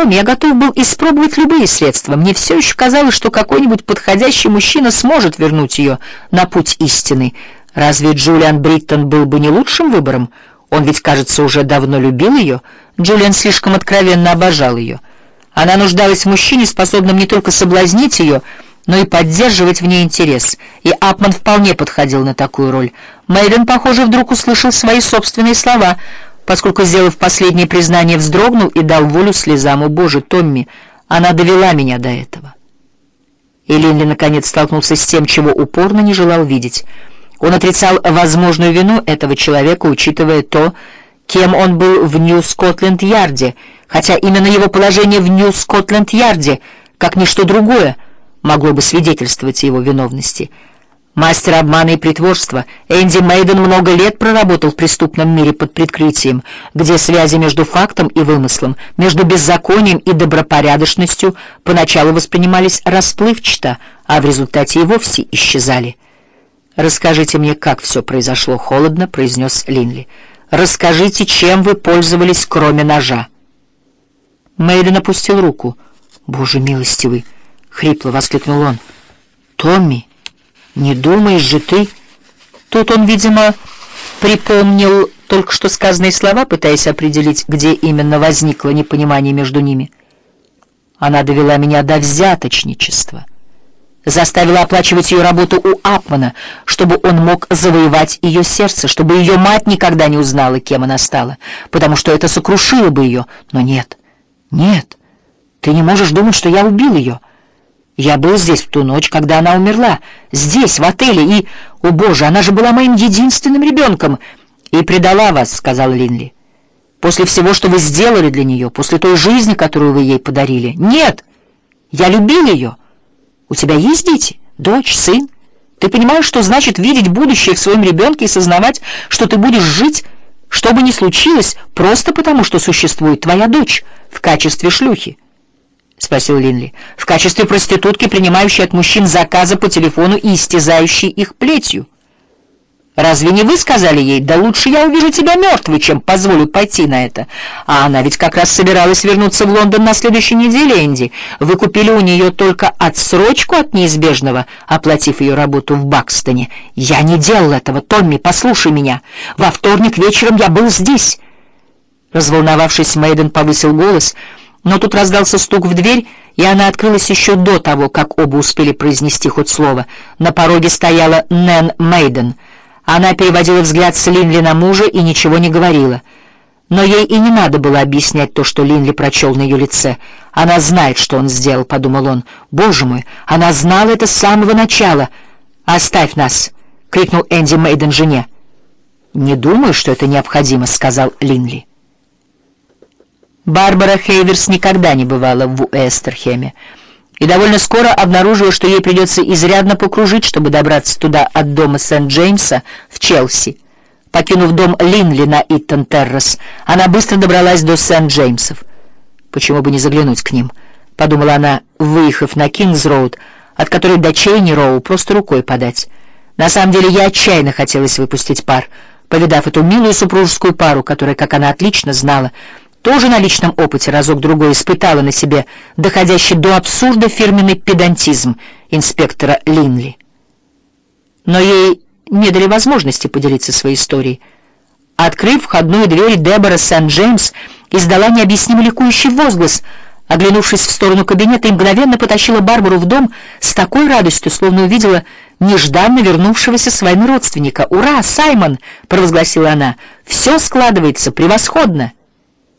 Том, я готов был испробовать любые средства. Мне все еще казалось, что какой-нибудь подходящий мужчина сможет вернуть ее на путь истины. Разве Джулиан Бриттон был бы не лучшим выбором? Он ведь, кажется, уже давно любил ее. Джулиан слишком откровенно обожал ее. Она нуждалась в мужчине, способном не только соблазнить ее, но и поддерживать в ней интерес. И Апман вполне подходил на такую роль. Мэйден, похоже, вдруг услышал свои собственные слова — поскольку, сделав последнее признание, вздрогнул и дал волю слезам. «О, Боже, Томми, она довела меня до этого». И Линли, наконец, столкнулся с тем, чего упорно не желал видеть. Он отрицал возможную вину этого человека, учитывая то, кем он был в Нью-Скотленд-Ярде, хотя именно его положение в Нью-Скотленд-Ярде, как ничто другое, могло бы свидетельствовать о его виновности — Мастер обмана и притворства, Энди Мейден много лет проработал в преступном мире под прикрытием, где связи между фактом и вымыслом, между беззаконием и добропорядочностью поначалу воспринимались расплывчато, а в результате и вовсе исчезали. «Расскажите мне, как все произошло холодно», — произнес Линли. «Расскажите, чем вы пользовались, кроме ножа». Мейден опустил руку. «Боже милостивый!» — хрипло воскликнул он. «Томми!» Не думаешь же ты... Тут он, видимо, припомнил только что сказанные слова, пытаясь определить, где именно возникло непонимание между ними. Она довела меня до взяточничества. Заставила оплачивать ее работу у Апмана, чтобы он мог завоевать ее сердце, чтобы ее мать никогда не узнала, кем она стала, потому что это сокрушило бы ее. Но нет, нет, ты не можешь думать, что я убил ее. Я был здесь в ту ночь, когда она умерла, здесь, в отеле, и... О, Боже, она же была моим единственным ребенком! И предала вас, — сказал Линли. После всего, что вы сделали для нее, после той жизни, которую вы ей подарили. Нет! Я любил ее. У тебя есть дети? Дочь, сын? Ты понимаешь, что значит видеть будущее в своем ребенке и сознавать, что ты будешь жить, что бы ни случилось, просто потому, что существует твоя дочь в качестве шлюхи? — спросил Линли. — В качестве проститутки, принимающей от мужчин заказы по телефону и истязающей их плетью. Разве не вы сказали ей, да лучше я увижу тебя мертвой, чем позволю пойти на это? А она ведь как раз собиралась вернуться в Лондон на следующей неделе, Энди. Вы купили у нее только отсрочку от неизбежного, оплатив ее работу в Бакстоне. Я не делал этого, Томми, послушай меня. Во вторник вечером я был здесь. Разволновавшись, Мейден повысил голос — но тут раздался стук в дверь, и она открылась еще до того, как оба успели произнести хоть слово. На пороге стояла Нэн Мейден. Она переводила взгляд с Линли на мужа и ничего не говорила. Но ей и не надо было объяснять то, что Линли прочел на ее лице. «Она знает, что он сделал», — подумал он. «Боже мой, она знала это с самого начала!» «Оставь нас!» — крикнул Энди Мейден жене. «Не думаю, что это необходимо», — сказал Линли. Барбара Хейверс никогда не бывала в Эстерхеме и довольно скоро обнаружила, что ей придется изрядно покружить, чтобы добраться туда от дома Сент-Джеймса в Челси. Покинув дом Линли на Иттон-Террас, она быстро добралась до Сент-Джеймсов. «Почему бы не заглянуть к ним?» — подумала она, выехав на Кингс-Роуд, от которой до Чейни-Роу просто рукой подать. На самом деле я отчаянно хотелось выпустить пар, повидав эту милую супружескую пару, которая, как она отлично знала, тоже на личном опыте разок-другой испытала на себе доходящий до абсурда фирменный педантизм инспектора Линли. Но ей не дали возможности поделиться своей историей. Открыв входную дверь, Дебора Сент-Джеймс издала необъяснимо ликующий возглас, оглянувшись в сторону кабинета, и мгновенно потащила Барбару в дом с такой радостью, словно увидела нежданно вернувшегося с войны родственника. «Ура, Саймон!» — провозгласила она. «Все складывается превосходно!»